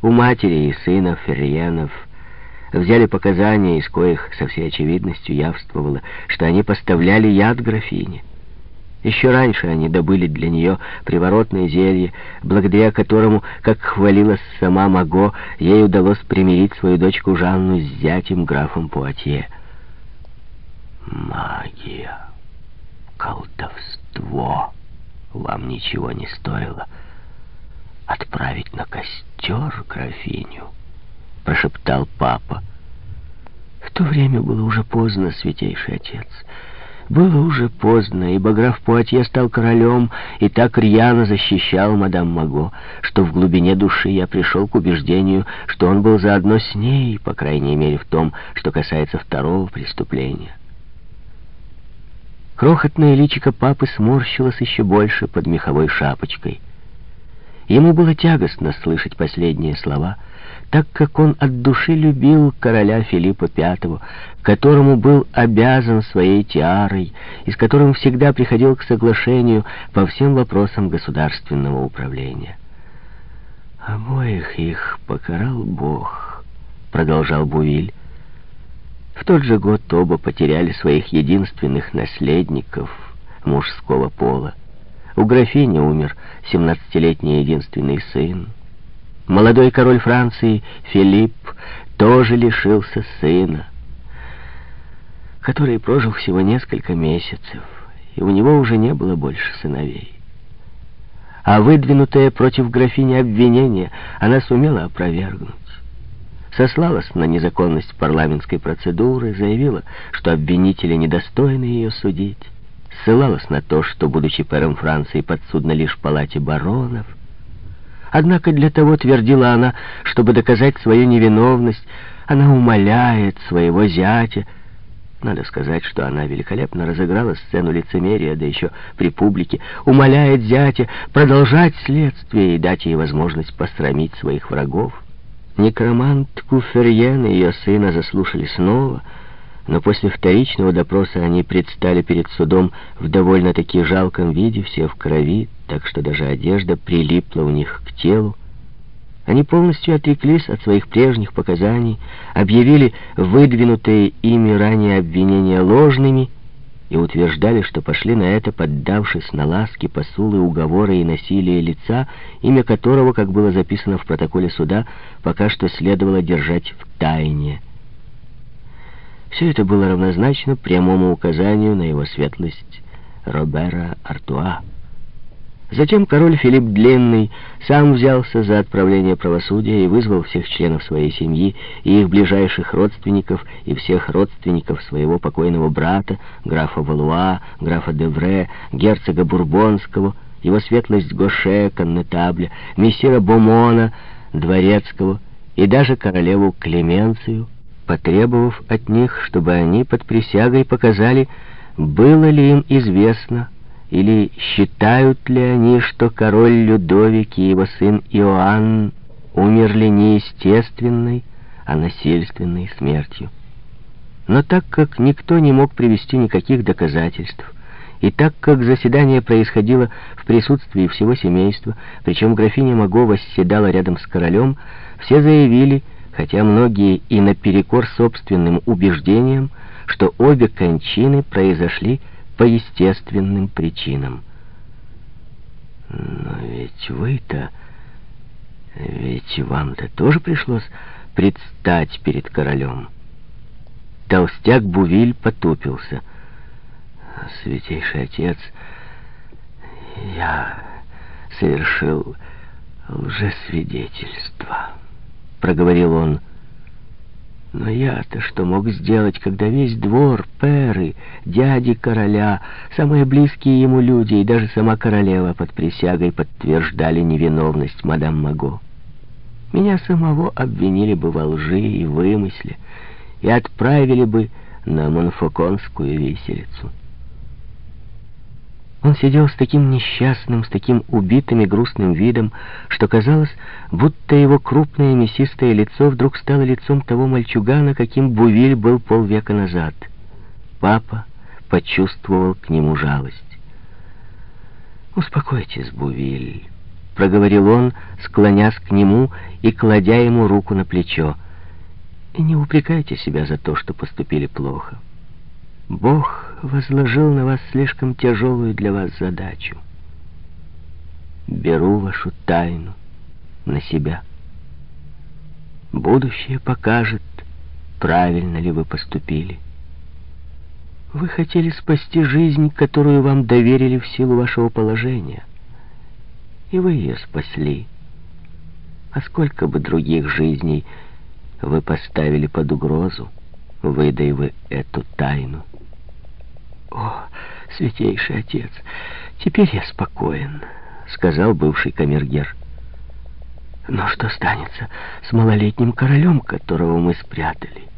У матери и сына Ферриенов взяли показания, из коих со всей очевидностью явствовало, что они поставляли яд графине. Еще раньше они добыли для нее приворотное зелье, благодаря которому, как хвалилась сама Маго, ей удалось примирить свою дочку Жанну с зятем графом Пуатье. «Магия, колдовство вам ничего не стоило отправить на костер графиню», — прошептал папа. В то время было уже поздно, святейший отец. Было уже поздно, ибо граф Пуатье стал королем и так рьяно защищал мадам Маго, что в глубине души я пришел к убеждению, что он был заодно с ней, по крайней мере в том, что касается второго преступления. Крохотное личико папы сморщилось еще больше под меховой шапочкой. Ему было тягостно слышать последние слова — так как он от души любил короля Филиппа V, которому был обязан своей тиарой и с которым всегда приходил к соглашению по всем вопросам государственного управления. «Обоих их покарал Бог», — продолжал Бувиль. В тот же год оба потеряли своих единственных наследников мужского пола. У графини умер семнадцатилетний единственный сын. Молодой король Франции Филипп тоже лишился сына, который прожил всего несколько месяцев, и у него уже не было больше сыновей. А выдвинутое против графини обвинение она сумела опровергнуть. Сослалась на незаконность парламентской процедуры, заявила, что обвинители недостойны ее судить, ссылалась на то, что, будучи пэром Франции, подсудна лишь палате баронов, Однако для того, твердила она, чтобы доказать свою невиновность, она умоляет своего зятя. Надо сказать, что она великолепно разыграла сцену лицемерия, да еще при публике, умоляет зятя продолжать следствие и дать ей возможность посрамить своих врагов. Некромант Куферьен и ее сына заслушали снова — но после вторичного допроса они предстали перед судом в довольно-таки жалком виде, все в крови, так что даже одежда прилипла у них к телу. Они полностью отреклись от своих прежних показаний, объявили выдвинутые ими ранее обвинения ложными и утверждали, что пошли на это, поддавшись на ласки, посулы, уговоры и насилие лица, имя которого, как было записано в протоколе суда, пока что следовало держать в тайне. Все это было равнозначно прямому указанию на его светлость Робера Артуа. Затем король Филипп Длинный сам взялся за отправление правосудия и вызвал всех членов своей семьи и их ближайших родственников и всех родственников своего покойного брата, графа Валуа, графа Девре, герцога Бурбонского, его светлость Гоше, коннетабля, мессира Бомона, дворецкого и даже королеву Клеменцию, потребовав от них, чтобы они под присягой показали, было ли им известно, или считают ли они, что король Людовик и его сын Иоанн умерли не естественной, а насильственной смертью. Но так как никто не мог привести никаких доказательств, и так как заседание происходило в присутствии всего семейства, причем графиня Маго восседала рядом с королем, все заявили, хотя многие и наперекор собственным убеждениям, что обе кончины произошли по естественным причинам. Но ведь вы-то... Ведь вам-то тоже пришлось предстать перед королем. Толстяк Бувиль потупился. Святейший отец, я совершил лжесвидетельство. — проговорил он. Но я-то что мог сделать, когда весь двор, перы, дяди короля, самые близкие ему люди и даже сама королева под присягой подтверждали невиновность мадам Маго? Меня самого обвинили бы во лжи и вымысле и отправили бы на Монфоконскую виселицу. Он сидел с таким несчастным, с таким убитым и грустным видом, что казалось, будто его крупное мясистое лицо вдруг стало лицом того мальчугана, каким Бувиль был полвека назад. Папа почувствовал к нему жалость. «Успокойтесь, Бувиль», — проговорил он, склонясь к нему и кладя ему руку на плечо. И не упрекайте себя за то, что поступили плохо. Бог возложил на вас слишком тяжелую для вас задачу. Беру вашу тайну на себя. Будущее покажет, правильно ли вы поступили. Вы хотели спасти жизнь, которую вам доверили в силу вашего положения. И вы ее спасли. А сколько бы других жизней вы поставили под угрозу, выдай вы эту тайну. О, святейший отец, теперь я спокоен, сказал бывший камергер. Но что станется с малолетним королем, которого мы спрятали?